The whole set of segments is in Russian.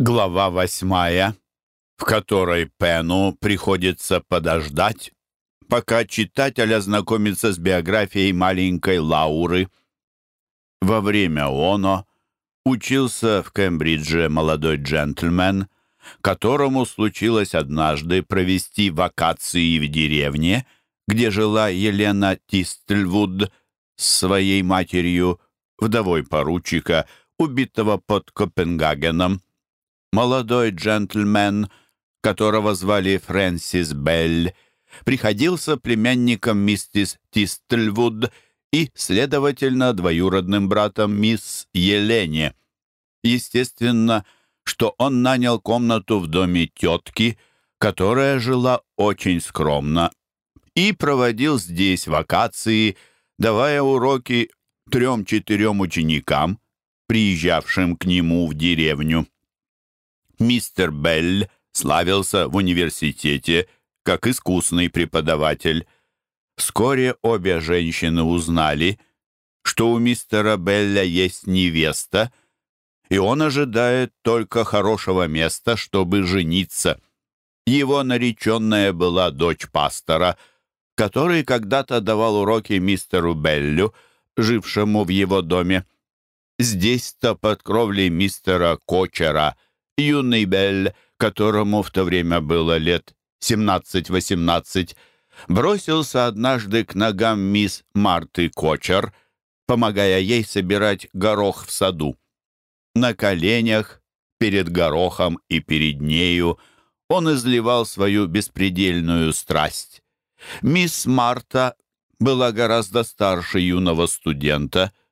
Глава восьмая, в которой Пену приходится подождать, пока читатель ознакомится с биографией маленькой Лауры. Во время оно учился в Кембридже молодой джентльмен, которому случилось однажды провести вакации в деревне, где жила Елена Тистльвуд с своей матерью, вдовой поручика, убитого под Копенгагеном. Молодой джентльмен, которого звали Фрэнсис Белль, приходился племянником миссис Тистльвуд и, следовательно, двоюродным братом мисс Елене. Естественно, что он нанял комнату в доме тетки, которая жила очень скромно, и проводил здесь вакации, давая уроки трем-четырем ученикам, приезжавшим к нему в деревню. Мистер Белль славился в университете как искусный преподаватель. Вскоре обе женщины узнали, что у мистера Белля есть невеста, и он ожидает только хорошего места, чтобы жениться. Его нареченная была дочь пастора, который когда-то давал уроки мистеру Беллю, жившему в его доме. Здесь-то под кровлей мистера Кочера юный Белль, которому в то время было лет 17-18, бросился однажды к ногам мисс Марты Кочер, помогая ей собирать горох в саду. На коленях, перед горохом и перед нею он изливал свою беспредельную страсть. Мисс Марта была гораздо старше юного студента —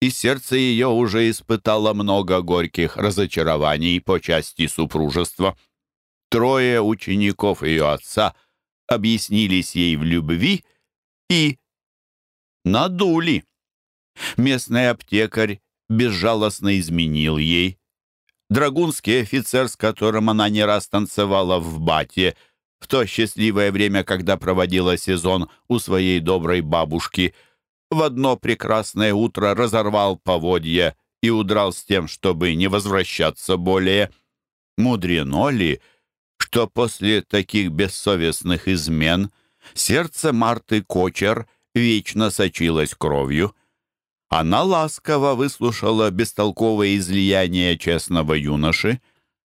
и сердце ее уже испытало много горьких разочарований по части супружества. Трое учеников ее отца объяснились ей в любви и надули. Местный аптекарь безжалостно изменил ей. Драгунский офицер, с которым она не раз танцевала в бате, в то счастливое время, когда проводила сезон у своей доброй бабушки – в одно прекрасное утро разорвал поводья и удрал с тем, чтобы не возвращаться более. Мудрено ли, что после таких бессовестных измен сердце Марты Кочер вечно сочилось кровью? Она ласково выслушала бестолковое излияние честного юноши,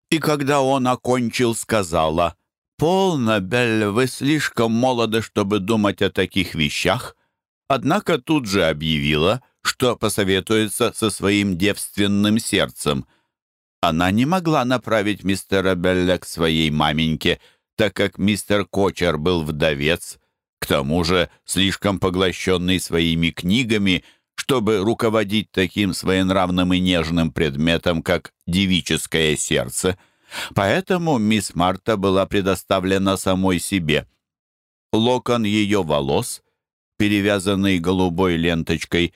и когда он окончил, сказала, «Полно, Белль, вы слишком молоды, чтобы думать о таких вещах. Однако тут же объявила, что посоветуется со своим девственным сердцем. Она не могла направить мистера Белля к своей маменьке, так как мистер Кочер был вдовец, к тому же слишком поглощенный своими книгами, чтобы руководить таким своенравным и нежным предметом, как девическое сердце. Поэтому мисс Марта была предоставлена самой себе. Локон ее волос — перевязанный голубой ленточкой,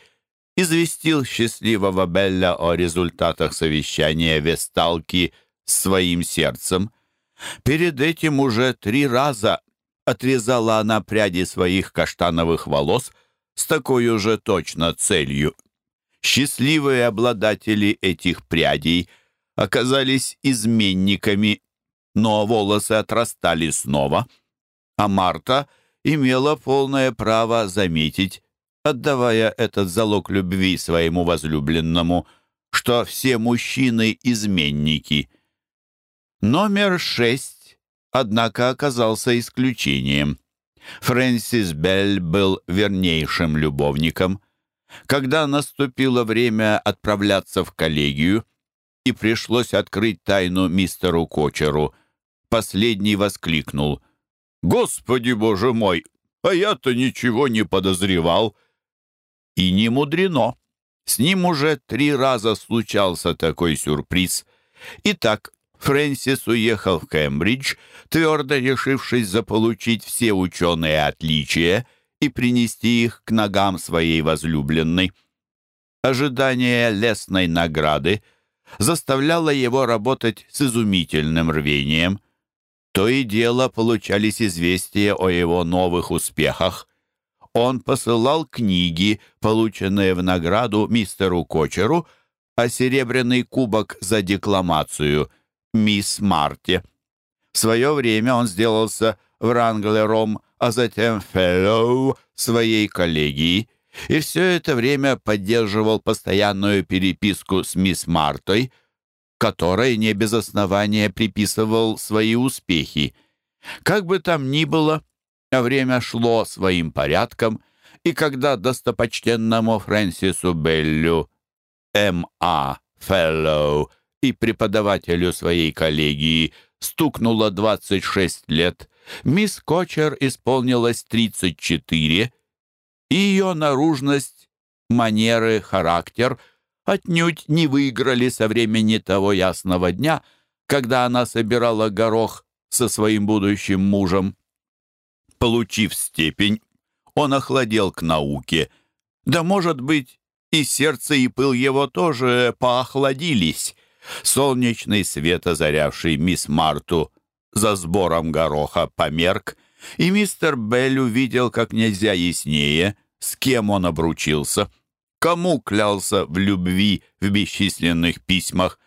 известил счастливого Белля о результатах совещания Весталки своим сердцем. Перед этим уже три раза отрезала она пряди своих каштановых волос с такой же точно целью. Счастливые обладатели этих прядей оказались изменниками, но волосы отрастали снова, а Марта — имела полное право заметить, отдавая этот залог любви своему возлюбленному, что все мужчины — изменники. Номер шесть, однако, оказался исключением. Фрэнсис Белл был вернейшим любовником. Когда наступило время отправляться в коллегию и пришлось открыть тайну мистеру Кочеру, последний воскликнул — Господи, боже мой, а я-то ничего не подозревал. И не мудрено. С ним уже три раза случался такой сюрприз. Итак, Фрэнсис уехал в Кембридж, твердо решившись заполучить все ученые отличия и принести их к ногам своей возлюбленной. Ожидание лесной награды заставляло его работать с изумительным рвением. То и дело получались известия о его новых успехах. Он посылал книги, полученные в награду мистеру Кочеру, а серебряный кубок за декламацию мисс Марте. В свое время он сделался вранглером, а затем феллоу своей коллегии, и все это время поддерживал постоянную переписку с мисс Мартой, которой не без основания приписывал свои успехи. Как бы там ни было, время шло своим порядком, и когда достопочтенному Фрэнсису Беллю, М.А. Феллоу и преподавателю своей коллегии стукнуло 26 лет, мисс Кочер исполнилось 34, и ее наружность, манеры, характер отнюдь не выиграли со времени того ясного дня, когда она собирала горох со своим будущим мужем. Получив степень, он охладел к науке, да, может быть, и сердце, и пыл его тоже поохладились. Солнечный свет, озарявший мисс Марту за сбором гороха, померк, и мистер Белль увидел как нельзя яснее, с кем он обручился, кому клялся в любви в бесчисленных письмах,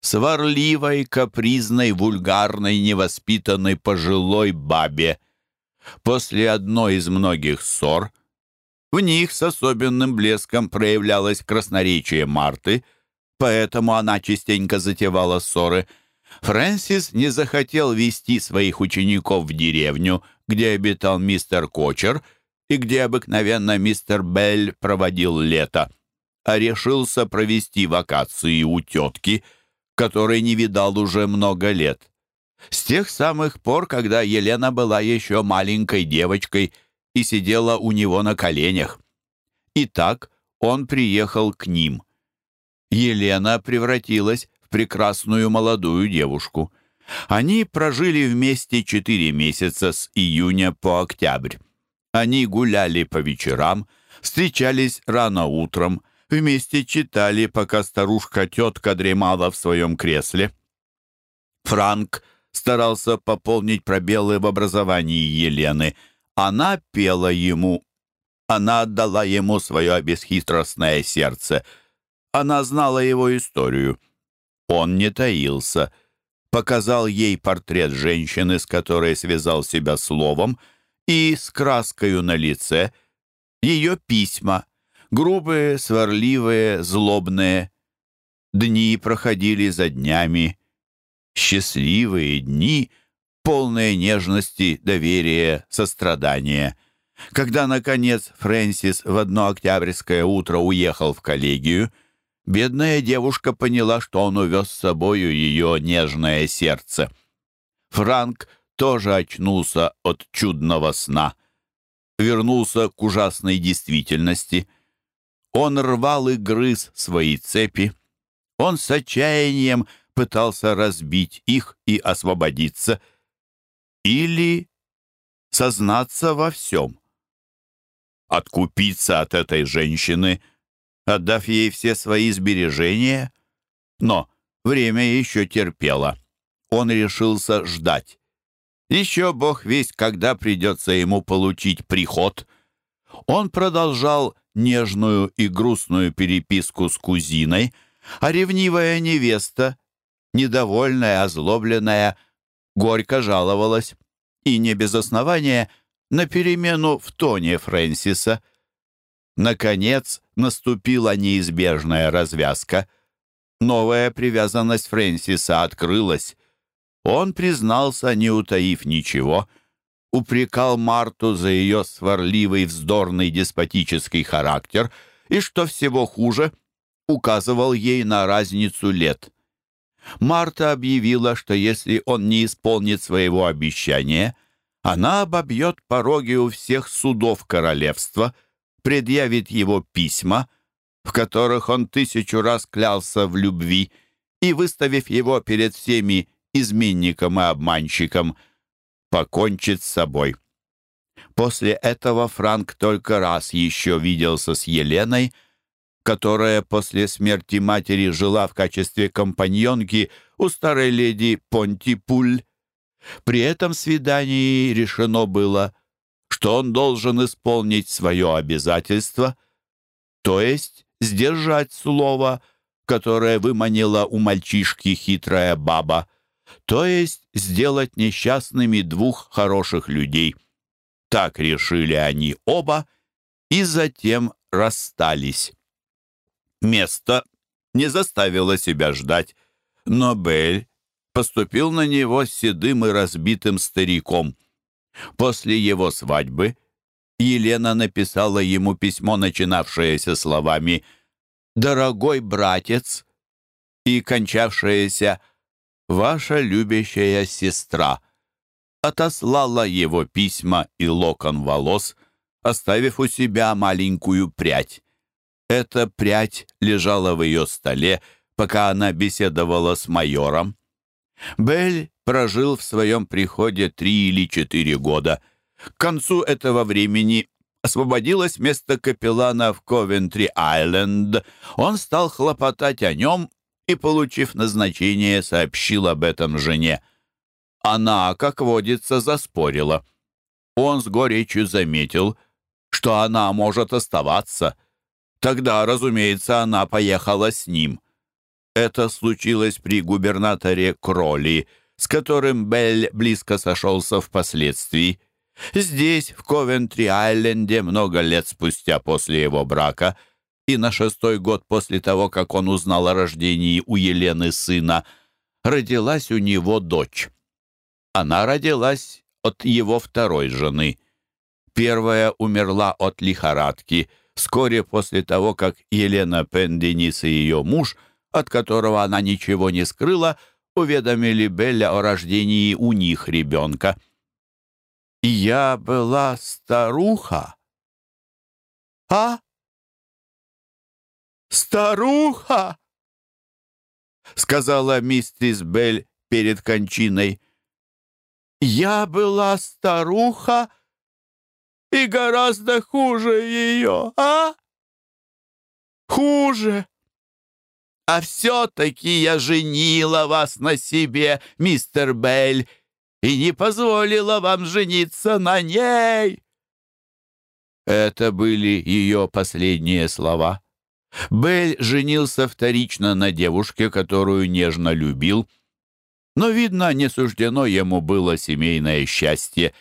сварливой, капризной, вульгарной, невоспитанной пожилой бабе. После одной из многих ссор в них с особенным блеском проявлялось красноречие Марты, поэтому она частенько затевала ссоры — Фрэнсис не захотел вести своих учеников в деревню, где обитал мистер Кочер и где обыкновенно мистер Белль проводил лето, а решился провести вакации у тетки, которой не видал уже много лет. С тех самых пор, когда Елена была еще маленькой девочкой и сидела у него на коленях. Итак, он приехал к ним. Елена превратилась прекрасную молодую девушку. Они прожили вместе четыре месяца с июня по октябрь. Они гуляли по вечерам, встречались рано утром, вместе читали, пока старушка-тетка дремала в своем кресле. Франк старался пополнить пробелы в образовании Елены. Она пела ему. Она отдала ему свое бесхитростное сердце. Она знала его историю. Он не таился. Показал ей портрет женщины, с которой связал себя словом, и с краскою на лице ее письма, грубые, сварливые, злобные. Дни проходили за днями, счастливые дни, полные нежности, доверия, сострадания. Когда, наконец, Фрэнсис в одно октябрьское утро уехал в коллегию, Бедная девушка поняла, что он увез с собою ее нежное сердце. Франк тоже очнулся от чудного сна. Вернулся к ужасной действительности. Он рвал и грыз свои цепи. Он с отчаянием пытался разбить их и освободиться. Или сознаться во всем. Откупиться от этой женщины — отдав ей все свои сбережения. Но время еще терпело. Он решился ждать. Еще бог весть, когда придется ему получить приход. Он продолжал нежную и грустную переписку с кузиной, а ревнивая невеста, недовольная, озлобленная, горько жаловалась, и не без основания, на перемену в тоне Фрэнсиса. Наконец, наступила неизбежная развязка. Новая привязанность Фрэнсиса открылась. Он признался, не утаив ничего, упрекал Марту за ее сварливый, вздорный, деспотический характер и, что всего хуже, указывал ей на разницу лет. Марта объявила, что если он не исполнит своего обещания, она обобьет пороги у всех судов королевства — предъявит его письма, в которых он тысячу раз клялся в любви, и, выставив его перед всеми изменником и обманщиком, покончит с собой. После этого Франк только раз еще виделся с Еленой, которая после смерти матери жила в качестве компаньонки у старой леди Понтипуль. При этом свидании решено было что он должен исполнить свое обязательство, то есть сдержать слово, которое выманила у мальчишки хитрая баба, то есть сделать несчастными двух хороших людей. Так решили они оба и затем расстались. Место не заставило себя ждать, но Бель поступил на него седым и разбитым стариком. После его свадьбы Елена написала ему письмо, начинавшееся словами «Дорогой братец» и кончавшееся «Ваша любящая сестра» отослала его письма и локон волос, оставив у себя маленькую прядь. Эта прядь лежала в ее столе, пока она беседовала с майором. Белль прожил в своем приходе три или четыре года. К концу этого времени освободилось место капеллана в Ковентри-Айленд. Он стал хлопотать о нем и, получив назначение, сообщил об этом жене. Она, как водится, заспорила. Он с горечью заметил, что она может оставаться. Тогда, разумеется, она поехала с ним. Это случилось при губернаторе Кроли, с которым Белль близко сошелся впоследствии. Здесь, в Ковентри-Айленде, много лет спустя после его брака и на шестой год после того, как он узнал о рождении у Елены сына, родилась у него дочь. Она родилась от его второй жены. Первая умерла от лихорадки вскоре после того, как Елена Пенденис и ее муж – от которого она ничего не скрыла, уведомили Белля о рождении у них ребенка. «Я была старуха, а? Старуха!» — сказала миссис Белль перед кончиной. «Я была старуха и гораздо хуже ее, а? Хуже!» А все-таки я женила вас на себе, мистер Белль, и не позволила вам жениться на ней!» Это были ее последние слова. Белль женился вторично на девушке, которую нежно любил, но, видно, не суждено ему было семейное счастье.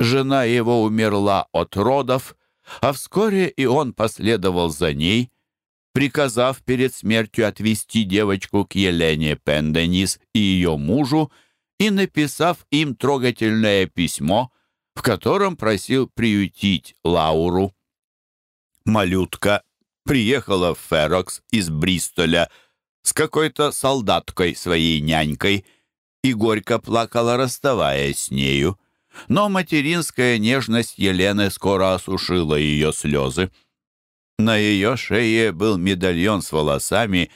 Жена его умерла от родов, а вскоре и он последовал за ней, приказав перед смертью отвезти девочку к Елене Пенденис и ее мужу и написав им трогательное письмо, в котором просил приютить Лауру. Малютка приехала в Ферокс из Бристоля с какой-то солдаткой своей нянькой и горько плакала, расставаясь с нею. Но материнская нежность Елены скоро осушила ее слезы. На ее шее был медальон с волосами,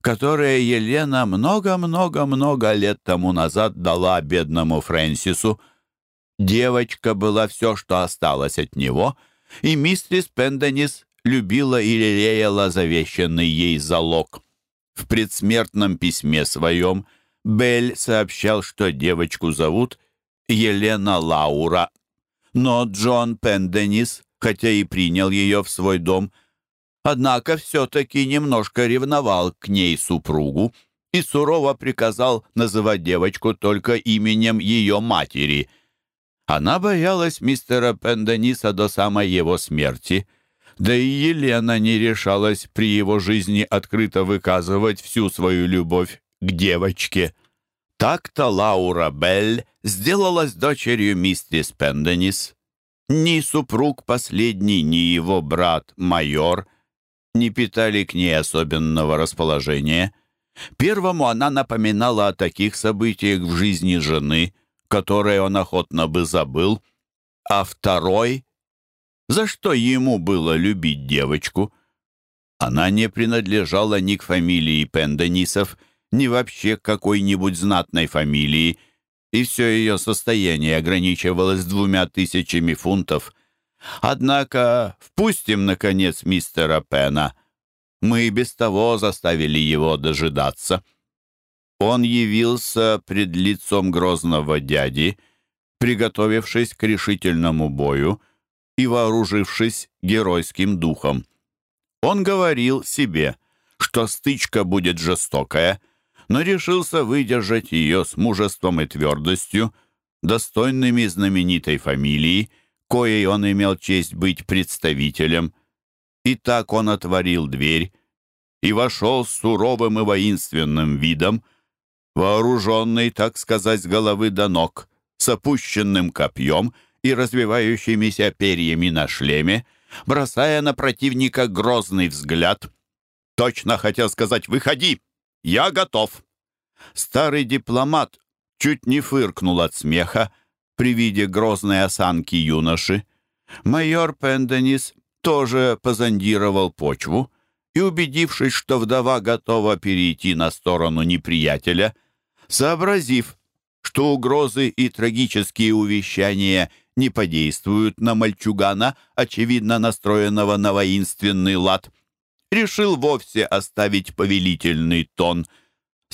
которые Елена много-много-много лет тому назад дала бедному Фрэнсису. Девочка была все, что осталось от него, и мистерис Пенденис любила и лелеяла завещанный ей залог. В предсмертном письме своем Белль сообщал, что девочку зовут Елена Лаура. Но Джон Пенденис, хотя и принял ее в свой дом, — однако все-таки немножко ревновал к ней супругу и сурово приказал называть девочку только именем ее матери. Она боялась мистера Пендениса до самой его смерти, да и Елена не решалась при его жизни открыто выказывать всю свою любовь к девочке. Так-то Лаура Белль сделалась дочерью миссис Пенденис. Ни супруг последний, ни его брат, майор, не питали к ней особенного расположения. Первому она напоминала о таких событиях в жизни жены, которые он охотно бы забыл, а второй, за что ему было любить девочку, она не принадлежала ни к фамилии Пенденисов, ни вообще к какой-нибудь знатной фамилии, и все ее состояние ограничивалось двумя тысячами фунтов — Однако впустим, наконец, мистера Пена. Мы и без того заставили его дожидаться. Он явился пред лицом грозного дяди, приготовившись к решительному бою и вооружившись геройским духом. Он говорил себе, что стычка будет жестокая, но решился выдержать ее с мужеством и твердостью, достойными знаменитой фамилии, коей он имел честь быть представителем. И так он отворил дверь и вошел с суровым и воинственным видом, вооруженный, так сказать, с головы до ног, с опущенным копьем и развивающимися перьями на шлеме, бросая на противника грозный взгляд. Точно хотел сказать «Выходи! Я готов!» Старый дипломат чуть не фыркнул от смеха при виде грозной осанки юноши. Майор Пенденис тоже позондировал почву и, убедившись, что вдова готова перейти на сторону неприятеля, сообразив, что угрозы и трагические увещания не подействуют на мальчугана, очевидно настроенного на воинственный лад, решил вовсе оставить повелительный тон —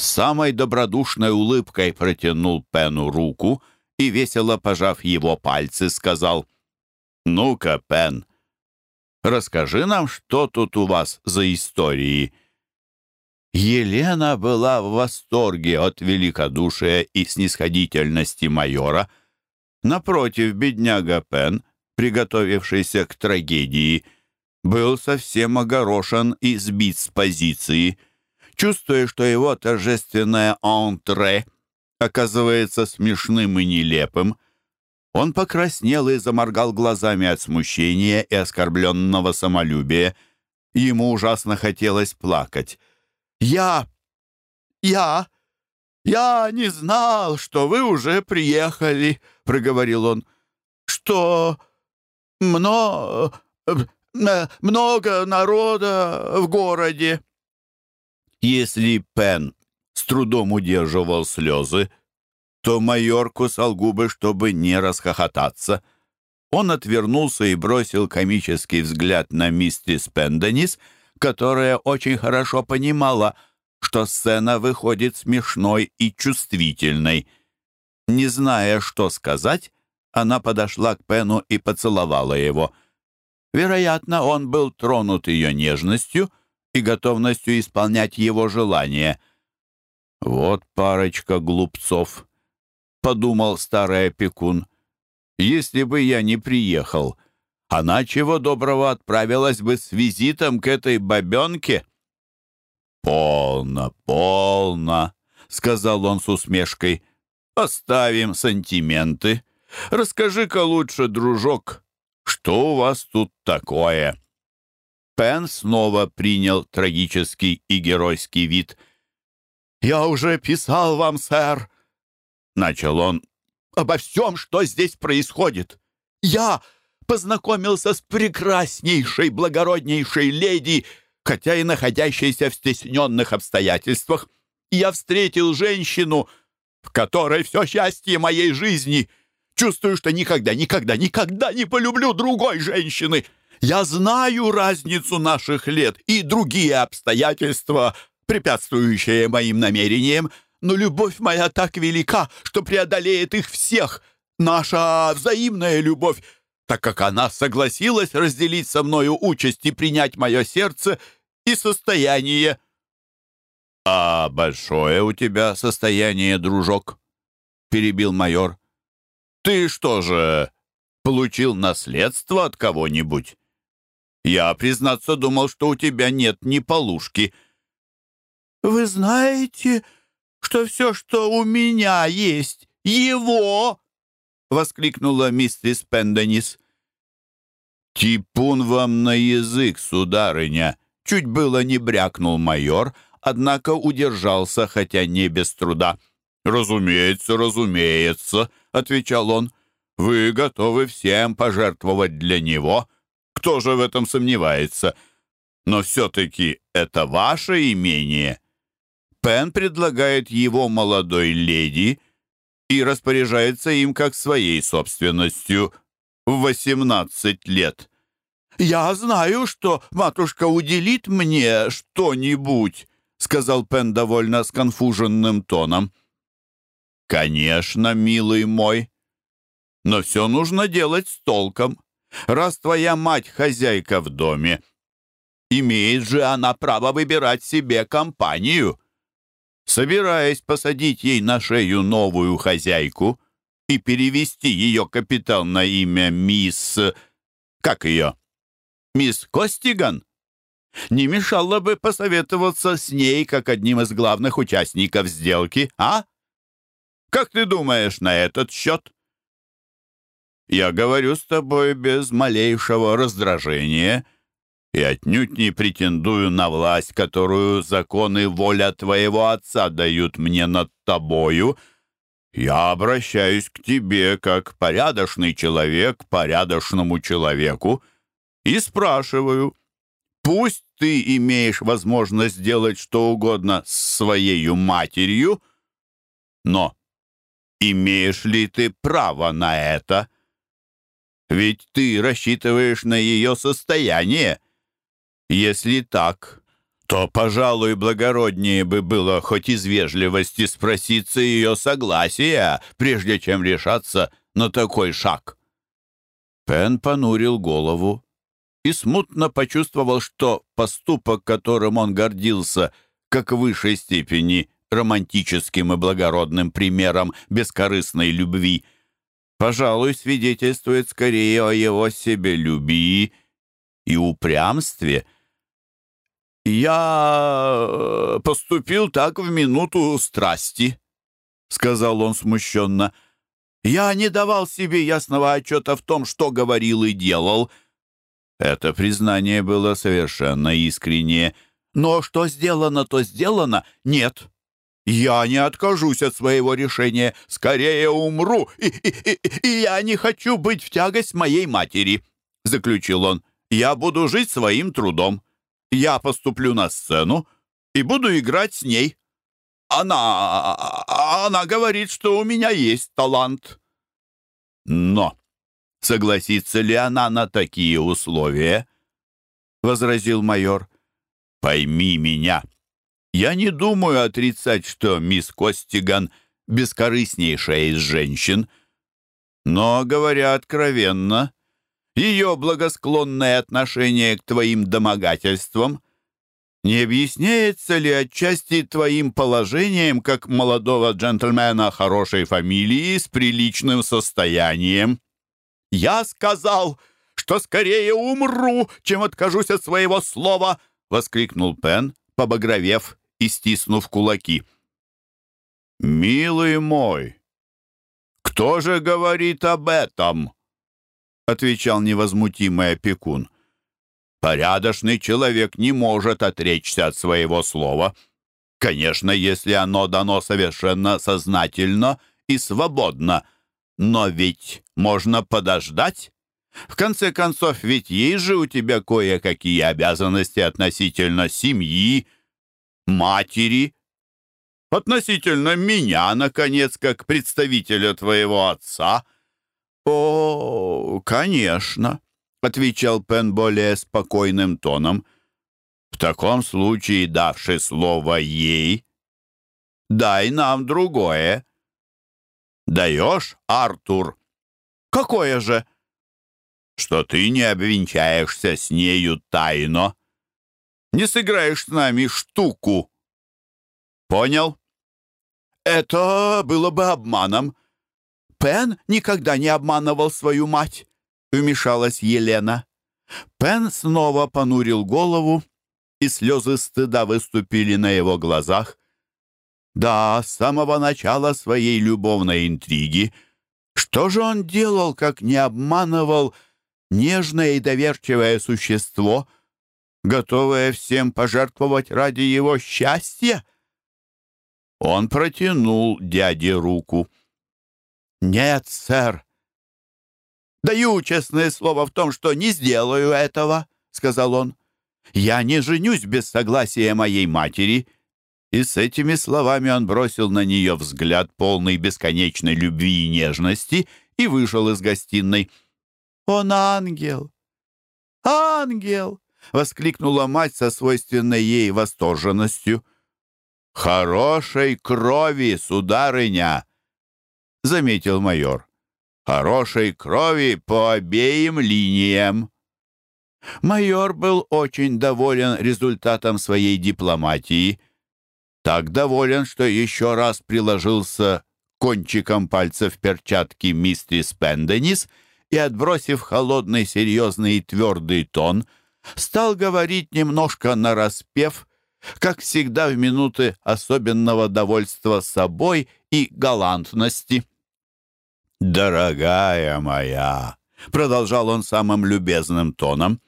самой добродушной улыбкой протянул Пену руку и, весело пожав его пальцы, сказал, «Ну-ка, Пен, расскажи нам, что тут у вас за истории». Елена была в восторге от великодушия и снисходительности майора. Напротив, бедняга Пен, приготовившийся к трагедии, был совсем огорошен и сбит с позиции — чувствуя, что его торжественное «ентре» оказывается смешным и нелепым, он покраснел и заморгал глазами от смущения и оскорбленного самолюбия. Ему ужасно хотелось плакать. «Я... я... я не знал, что вы уже приехали», — проговорил он. «Что... много... много народа в городе». Если Пен с трудом удерживал слезы, то майор кусал губы, чтобы не расхохотаться. Он отвернулся и бросил комический взгляд на миссис Пенденис, которая очень хорошо понимала, что сцена выходит смешной и чувствительной. Не зная, что сказать, она подошла к Пену и поцеловала его. Вероятно, он был тронут ее нежностью — и готовностью исполнять его желания. «Вот парочка глупцов», — подумал старый опекун. «Если бы я не приехал, она чего доброго отправилась бы с визитом к этой бабенке». «Полно, полно», — сказал он с усмешкой. «Оставим сантименты. Расскажи-ка лучше, дружок, что у вас тут такое?» Пен снова принял трагический и геройский вид. «Я уже писал вам, сэр», — начал он, — «обо всем, что здесь происходит. Я познакомился с прекраснейшей, благороднейшей леди, хотя и находящейся в стесненных обстоятельствах. Я встретил женщину, в которой все счастье моей жизни. Чувствую, что никогда, никогда, никогда не полюблю другой женщины». Я знаю разницу наших лет и другие обстоятельства, препятствующие моим намерениям, но любовь моя так велика, что преодолеет их всех. Наша взаимная любовь, так как она согласилась разделить со мною участь и принять мое сердце и состояние. «А большое у тебя состояние, дружок?» — перебил майор. «Ты что же, получил наследство от кого-нибудь?» Я, признаться, думал, что у тебя нет ни полушки». «Вы знаете, что все, что у меня есть, его?» — воскликнула миссис Пенденис. «Типун вам на язык, сударыня!» Чуть было не брякнул майор, однако удержался, хотя не без труда. «Разумеется, разумеется», — отвечал он. «Вы готовы всем пожертвовать для него, кто же в этом сомневается? Но все-таки это ваше имение. Пен предлагает его молодой леди и распоряжается им как своей собственностью в 18 лет. «Я знаю, что матушка уделит мне что-нибудь», сказал Пен довольно сконфуженным тоном. «Конечно, милый мой, но все нужно делать с толком. Раз твоя мать хозяйка в доме, имеет же она право выбирать себе компанию. собираясь посадить ей на шею новую хозяйку и перевести ее капитал на имя мисс... Как ее? Мисс Костиган? Не мешало бы посоветоваться с ней как одним из главных участников сделки, а? Как ты думаешь на этот счет? Я говорю с тобой без малейшего раздражения и отнюдь не претендую на власть, которую законы воля твоего отца дают мне над тобою. Я обращаюсь к тебе как порядочный человек порядочному человеку и спрашиваю, пусть ты имеешь возможность сделать что угодно с своей матерью, но имеешь ли ты право на это? Ведь ты рассчитываешь на ее состояние. Если так, то, пожалуй, благороднее бы было хоть из вежливости спроситься ее согласия, прежде чем решаться на такой шаг. Пен понурил голову и смутно почувствовал, что поступок, которым он гордился, как в высшей степени романтическим и благородным примером бескорыстной любви, пожалуй, свидетельствует скорее о его себелюбии и упрямстве — «Я э, поступил так в минуту страсти», — сказал он смущенно. «Я не давал себе ясного отчета в том, что говорил и делал». Это признание было совершенно искреннее. «Но что сделано, то сделано. Нет, я не откажусь от своего решения. Скорее умру, и, и, и, и я не хочу быть в тягость моей матери», — заключил он. «Я буду жить своим трудом». Я поступлю на сцену и буду играть с ней. Она... она говорит, что у меня есть талант. Но согласится ли она на такие условия? Возразил майор. Пойми меня. Я не думаю отрицать, что мисс Костиган бескорыстнейшая из женщин. Но, говоря откровенно, ее благосклонное отношение к твоим домогательствам не объясняется ли отчасти твоим положением как молодого джентльмена хорошей фамилии с приличным состоянием? Я сказал, что скорее умру, чем откажусь от своего слова, воскликнул Пен, побагровев и стиснув кулаки. «Милый мой, кто же говорит об этом?» Отвечал невозмутимый опекун. Порядочный человек не может отречься от своего слова. Конечно, если оно дано совершенно сознательно и свободно. Но ведь можно подождать. В конце концов, ведь есть же у тебя кое-какие обязанности относительно семьи, матери, относительно меня, наконец, как представителя твоего отца — «О, конечно», — отвечал Пен более спокойным тоном. «В таком случае, давши слово ей, дай нам другое». «Даешь, Артур?» «Какое же?» «Что ты не обвенчаешься с нею тайно, не сыграешь с нами штуку. Понял?» «Это было бы обманом», Пен никогда не обманывал свою мать», — вмешалась Елена. Пен снова понурил голову, и слезы стыда выступили на его глазах. Да, с самого начала своей любовной интриги. Что же он делал, как не обманывал нежное и доверчивое существо, готовое всем пожертвовать ради его счастья? Он протянул дяде руку. «Нет, сэр». «Даю честное слово в том, что не сделаю этого», — сказал он. «Я не женюсь без согласия моей матери». И с этими словами он бросил на нее взгляд, полный бесконечной любви и нежности, и вышел из гостиной. «Он ангел! Ангел!» — воскликнула мать со свойственной ей восторженностью. «Хорошей крови, сударыня!» — заметил майор. «Хорошей крови по обеим линиям». Майор был очень доволен результатом своей дипломатии. Так доволен, что еще раз приложился кончиком пальцев перчатки мистерис Пенденис и, отбросив холодный, серьезный и твердый тон, стал говорить немножко нараспев, как всегда в минуты особенного довольства собой и галантности. «Дорогая моя!» — продолжал он самым любезным тоном.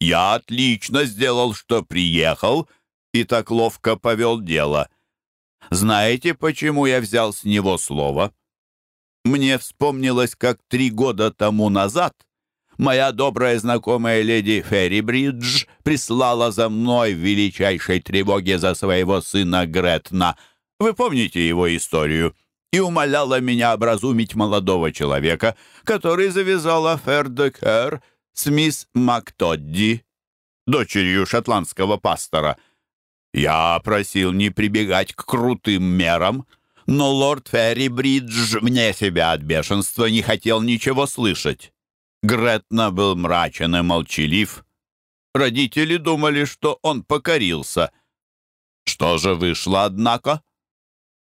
«Я отлично сделал, что приехал и так ловко повел дело. Знаете, почему я взял с него слово? Мне вспомнилось, как три года тому назад моя добрая знакомая леди Феррибридж прислала за мной в величайшей тревоге за своего сына Гретна. Вы помните его историю?» И умоляла меня образумить молодого человека, который завязал афер де Кэр с мисс Мактодди, дочерью шотландского пастора. Я просил не прибегать к крутым мерам, но лорд Ферри Бридж вне себя от бешенства не хотел ничего слышать. Гретна был мрачен и молчалив. Родители думали, что он покорился. Что же вышло, однако?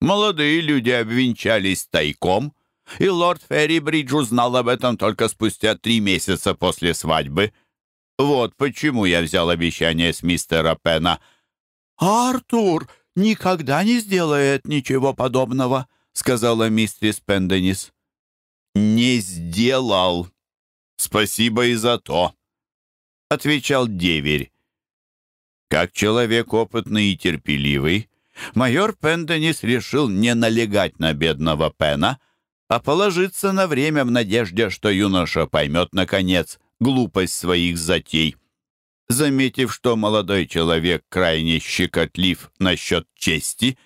Молодые люди обвенчались тайком, и лорд Феррибридж узнал об этом только спустя три месяца после свадьбы. Вот почему я взял обещание с мистера Пена. «Артур никогда не сделает ничего подобного», — сказала мистерис Пенденис. «Не сделал. Спасибо и за то», — отвечал деверь. Как человек опытный и терпеливый, майор Пенденис решил не налегать на бедного Пена, а положиться на время в надежде, что юноша поймет, наконец, глупость своих затей. Заметив, что молодой человек крайне щекотлив насчет чести,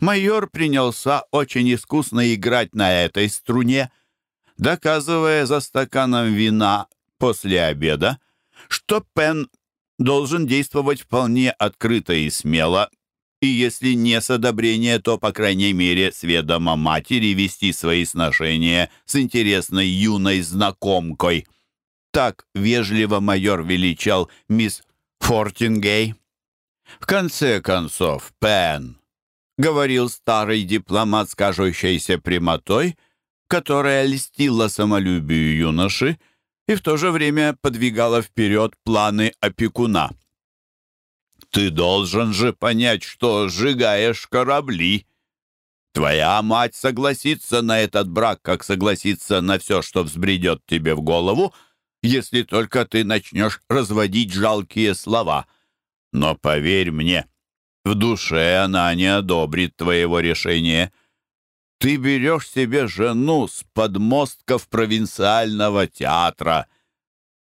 майор принялся очень искусно играть на этой струне, доказывая за стаканом вина после обеда, что Пен должен действовать вполне открыто и смело и если не с одобрения, то, по крайней мере, с ведома матери вести свои сношения с интересной юной знакомкой. Так вежливо майор величал мисс Фортингей. В конце концов, Пен, говорил старый дипломат с кажущейся прямотой, которая льстила самолюбию юноши и в то же время подвигала вперед планы опекуна. Ты должен же понять, что сжигаешь корабли. Твоя мать согласится на этот брак, как согласится на все, что взбредет тебе в голову, если только ты начнешь разводить жалкие слова. Но поверь мне, в душе она не одобрит твоего решения. Ты берешь себе жену с подмостков провинциального театра —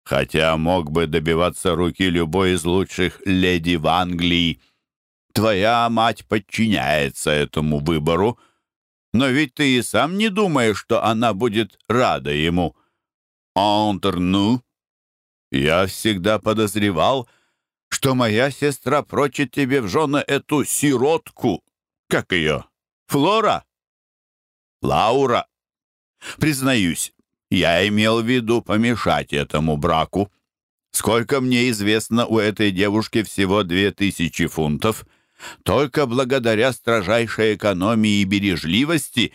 хотя мог бы добиваться руки любой из лучших леди в Англии. Твоя мать подчиняется этому выбору, но ведь ты и сам не думаешь, что она будет рада ему. Антерну, я всегда подозревал, что моя сестра прочит тебе в жены эту сиротку. Как ее? Флора? Лаура? Признаюсь, я имел в виду помешать этому браку. Сколько мне известно, у этой девушки всего две тысячи фунтов. Только благодаря строжайшей экономии и бережливости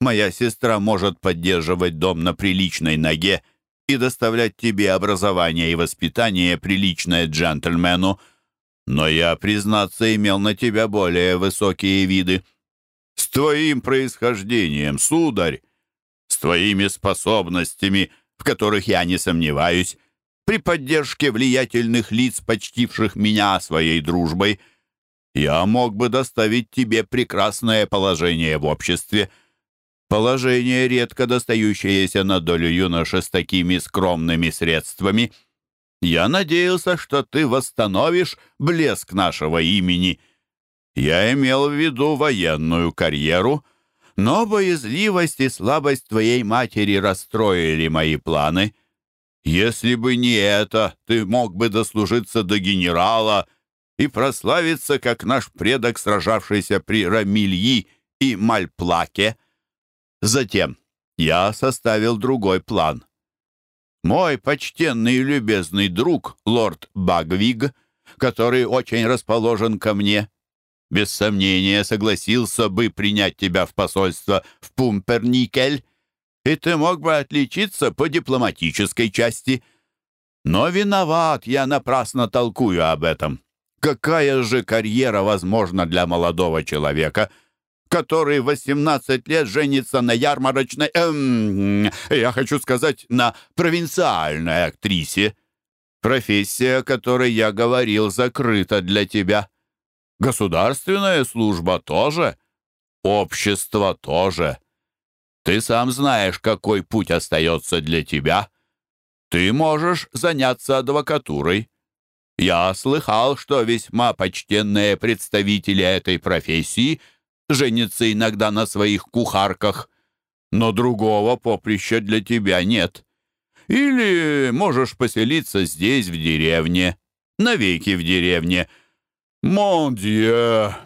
моя сестра может поддерживать дом на приличной ноге и доставлять тебе образование и воспитание, приличное джентльмену. Но я, признаться, имел на тебя более высокие виды. С твоим происхождением, сударь, с твоими способностями, в которых я не сомневаюсь, при поддержке влиятельных лиц, почтивших меня своей дружбой, я мог бы доставить тебе прекрасное положение в обществе, положение, редко достающееся на долю юноши с такими скромными средствами. Я надеялся, что ты восстановишь блеск нашего имени. Я имел в виду военную карьеру — но боязливость и слабость твоей матери расстроили мои планы. Если бы не это, ты мог бы дослужиться до генерала и прославиться, как наш предок, сражавшийся при Рамильи и Мальплаке. Затем я составил другой план. Мой почтенный и любезный друг, лорд Багвиг, который очень расположен ко мне, без сомнения согласился бы принять тебя в посольство в Пумперникель, и ты мог бы отличиться по дипломатической части. Но виноват, я напрасно толкую об этом. Какая же карьера возможна для молодого человека, который в 18 лет женится на ярмарочной... Эм, я хочу сказать, на провинциальной актрисе? Профессия, о которой я говорил, закрыта для тебя. Государственная служба тоже. Общество тоже. Ты сам знаешь, какой путь остается для тебя. Ты можешь заняться адвокатурой. Я слыхал, что весьма почтенные представители этой профессии женятся иногда на своих кухарках, но другого поприща для тебя нет. Или можешь поселиться здесь, в деревне, навеки в деревне — «Мондье!»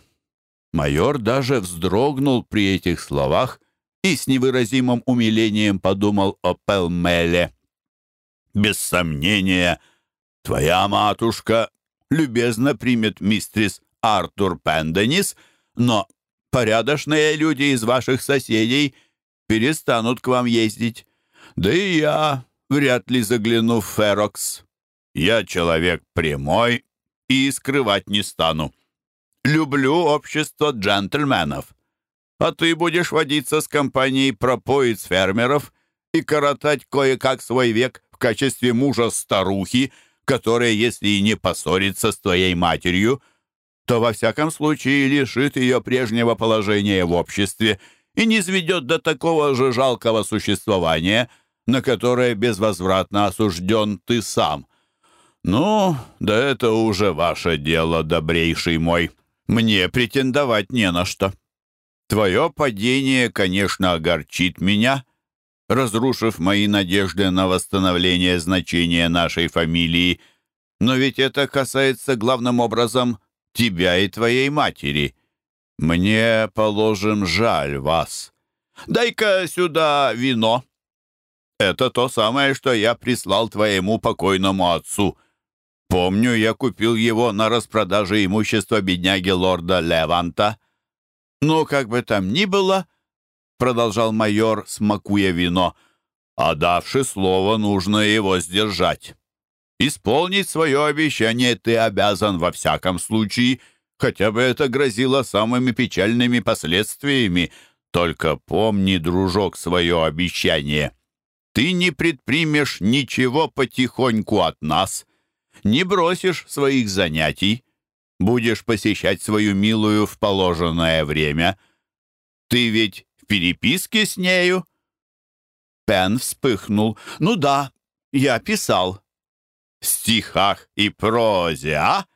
Майор даже вздрогнул при этих словах и с невыразимым умилением подумал о Пелмеле. «Без сомнения, твоя матушка любезно примет мистрис Артур Пенденис, но порядочные люди из ваших соседей перестанут к вам ездить. Да и я вряд ли загляну в Ферокс. Я человек прямой и скрывать не стану. Люблю общество джентльменов. А ты будешь водиться с компанией пропоиц-фермеров и коротать кое-как свой век в качестве мужа старухи, которая, если и не поссорится с твоей матерью, то во всяком случае лишит ее прежнего положения в обществе и не сведет до такого же жалкого существования, на которое безвозвратно осужден ты сам. «Ну, да это уже ваше дело, добрейший мой. Мне претендовать не на что. Твое падение, конечно, огорчит меня, разрушив мои надежды на восстановление значения нашей фамилии, но ведь это касается главным образом тебя и твоей матери. Мне, положим, жаль вас. Дай-ка сюда вино. Это то самое, что я прислал твоему покойному отцу». Помню, я купил его на распродаже имущества бедняги лорда Леванта. Но как бы там ни было, продолжал майор, смакуя вино, а давши слово, нужно его сдержать. Исполнить свое обещание ты обязан во всяком случае, хотя бы это грозило самыми печальными последствиями. Только помни, дружок, свое обещание. Ты не предпримешь ничего потихоньку от нас — не бросишь своих занятий, будешь посещать свою милую в положенное время. Ты ведь в переписке с нею?» Пен вспыхнул. «Ну да, я писал». «В стихах и прозе, а?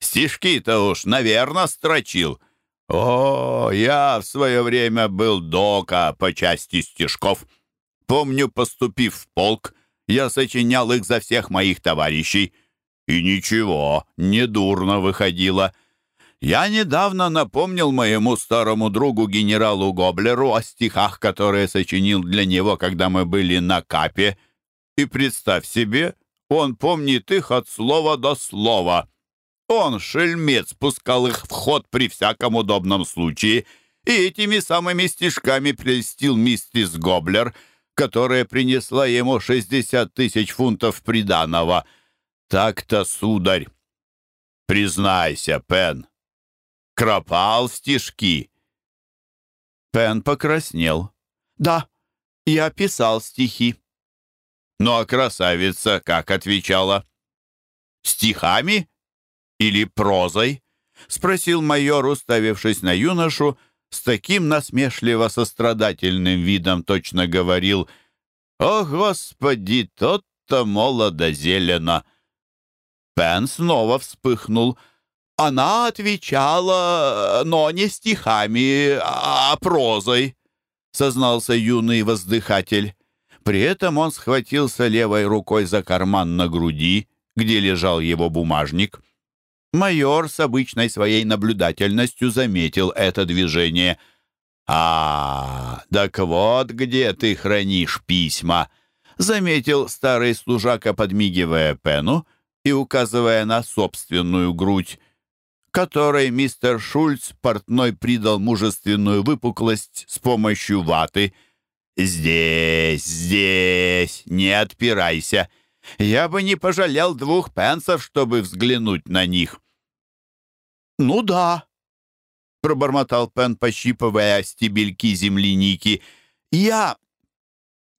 Стишки-то уж, наверное, строчил». «О, я в свое время был дока по части стишков. Помню, поступив в полк, я сочинял их за всех моих товарищей. И ничего, недурно выходило. Я недавно напомнил моему старому другу генералу Гоблеру о стихах, которые сочинил для него, когда мы были на Капе. И представь себе, он помнит их от слова до слова. Он, шельмец, пускал их в ход при всяком удобном случае, и этими самыми стишками прельстил миссис Гоблер — которая принесла ему 60 тысяч фунтов приданого. Так-то, сударь, признайся, Пен, кропал стишки. Пен покраснел. Да, я писал стихи. Ну а красавица как отвечала? Стихами или прозой? Спросил майор, уставившись на юношу, — с таким насмешливо-сострадательным видом точно говорил «О, Господи, тот-то молодо-зелено!» Пен снова вспыхнул. Она отвечала, но не стихами, а прозой, сознался юный воздыхатель. При этом он схватился левой рукой за карман на груди, где лежал его бумажник — Майор с обычной своей наблюдательностью заметил это движение. «А, так вот где ты хранишь письма», — заметил старый служака, подмигивая Пену и указывая на собственную грудь. которой мистер Шульц портной придал мужественную выпуклость с помощью ваты. «Здесь, здесь, не отпирайся. Я бы не пожалел двух пенсов, чтобы взглянуть на них». «Ну да», — пробормотал Пен, пощипывая стебельки земляники. «Я...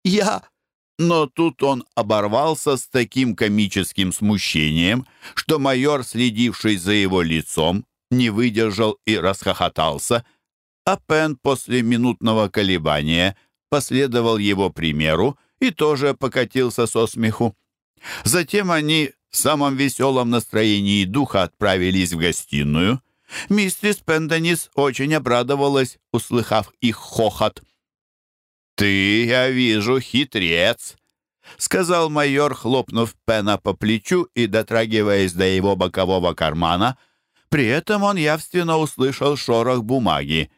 я...» Но тут он оборвался с таким комическим смущением, что майор, следивший за его лицом, не выдержал и расхохотался, а Пен после минутного колебания последовал его примеру и тоже покатился со смеху. Затем они в самом веселом настроении духа отправились в гостиную. Миссис Пенденис очень обрадовалась, услыхав их хохот. «Ты, я вижу, хитрец», — сказал майор, хлопнув Пена по плечу и дотрагиваясь до его бокового кармана. При этом он явственно услышал шорох бумаги.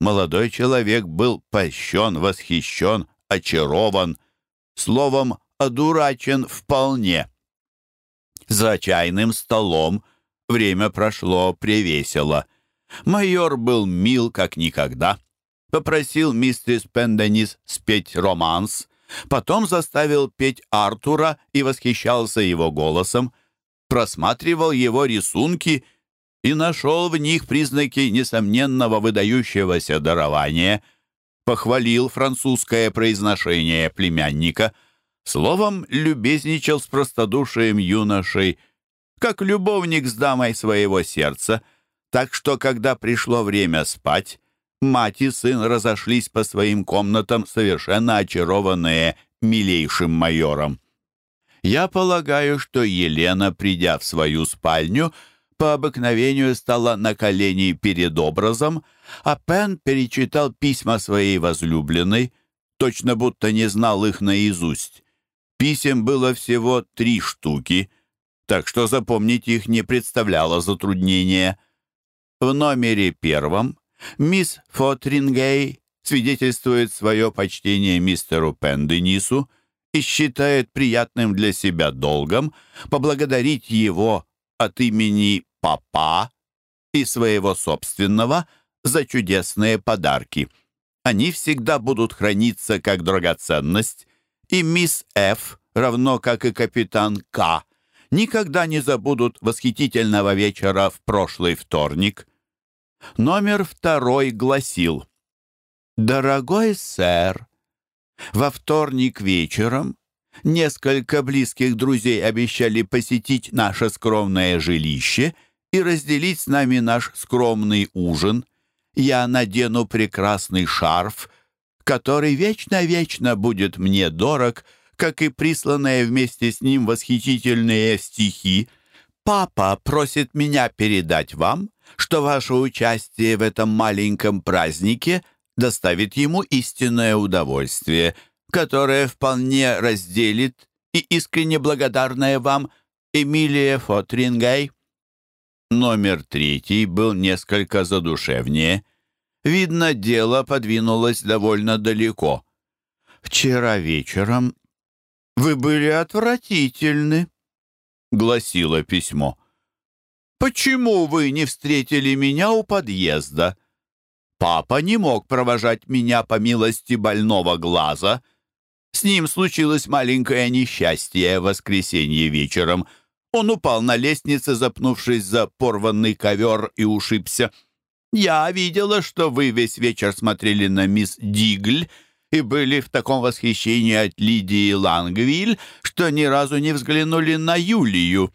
Молодой человек был польщен, восхищен, очарован, словом, одурачен вполне. За чайным столом время прошло превесело. Майор был мил, как никогда — попросил миссис Пенденис спеть романс, потом заставил петь Артура и восхищался его голосом, просматривал его рисунки и нашел в них признаки несомненного выдающегося дарования, похвалил французское произношение племянника, словом, любезничал с простодушием юношей, как любовник с дамой своего сердца, так что, когда пришло время спать, Мать и сын разошлись по своим комнатам, совершенно очарованные милейшим майором. Я полагаю, что Елена, придя в свою спальню, по обыкновению стала на колени перед образом, а Пен перечитал письма своей возлюбленной, точно будто не знал их наизусть. Писем было всего три штуки, так что запомнить их не представляло затруднения. В номере первом Мисс Фотрингей свидетельствует свое почтение мистеру Пенденису и считает приятным для себя долгом поблагодарить его от имени папа и своего собственного за чудесные подарки. Они всегда будут храниться как драгоценность, и мисс Ф, равно как и капитан К, никогда не забудут восхитительного вечера в прошлый вторник — Номер второй гласил «Дорогой сэр, во вторник вечером несколько близких друзей обещали посетить наше скромное жилище и разделить с нами наш скромный ужин. Я надену прекрасный шарф, который вечно-вечно будет мне дорог, как и присланные вместе с ним восхитительные стихи. Папа просит меня передать вам, что ваше участие в этом маленьком празднике доставит ему истинное удовольствие, которое вполне разделит и искренне благодарная вам Эмилия Фотрингай. Номер третий был несколько задушевнее. Видно, дело подвинулось довольно далеко. «Вчера вечером вы были отвратительны», — гласило письмо. «Почему вы не встретили меня у подъезда?» «Папа не мог провожать меня по милости больного глаза. С ним случилось маленькое несчастье в воскресенье вечером. Он упал на лестнице, запнувшись за порванный ковер и ушибся. Я видела, что вы весь вечер смотрели на мисс Дигль, и были в таком восхищении от Лидии Лангвиль, что ни разу не взглянули на Юлию.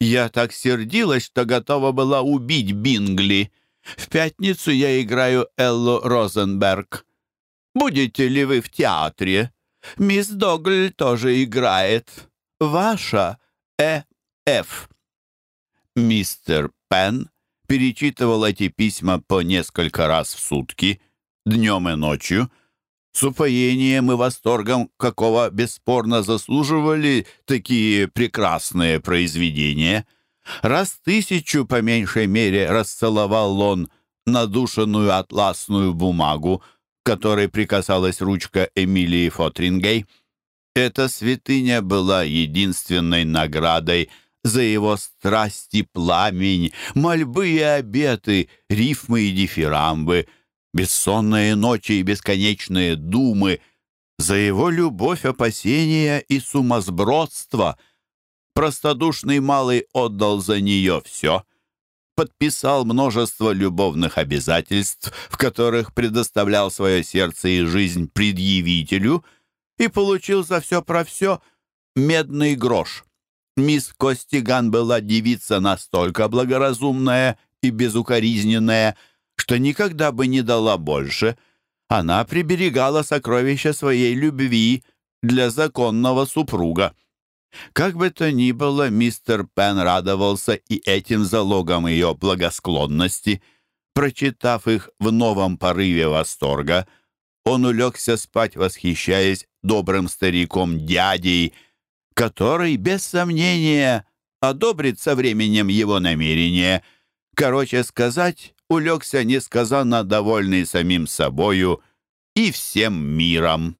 Я так сердилась, что готова была убить Бингли. В пятницу я играю Эллу Розенберг. Будете ли вы в театре? Мисс Догль тоже играет. Ваша Э. Ф. Мистер Пен перечитывал эти письма по несколько раз в сутки, днем и ночью, с упоением и восторгом, какого бесспорно заслуживали такие прекрасные произведения. Раз тысячу, по меньшей мере, расцеловал он надушенную атласную бумагу, которой прикасалась ручка Эмилии Фотрингей. Эта святыня была единственной наградой за его страсти пламень, мольбы и обеты, рифмы и дифирамбы, бессонные ночи и бесконечные думы, за его любовь, опасения и сумасбродство. Простодушный малый отдал за нее все, подписал множество любовных обязательств, в которых предоставлял свое сердце и жизнь предъявителю, и получил за все про все медный грош. Мисс Костиган была девица настолько благоразумная и безукоризненная, что никогда бы не дала больше. Она приберегала сокровища своей любви для законного супруга. Как бы то ни было, мистер Пен радовался и этим залогом ее благосклонности. Прочитав их в новом порыве восторга, он улегся спать, восхищаясь добрым стариком-дядей, который, без сомнения, одобрит со временем его намерение. Короче сказать, улегся несказанно довольный самим собою и всем миром.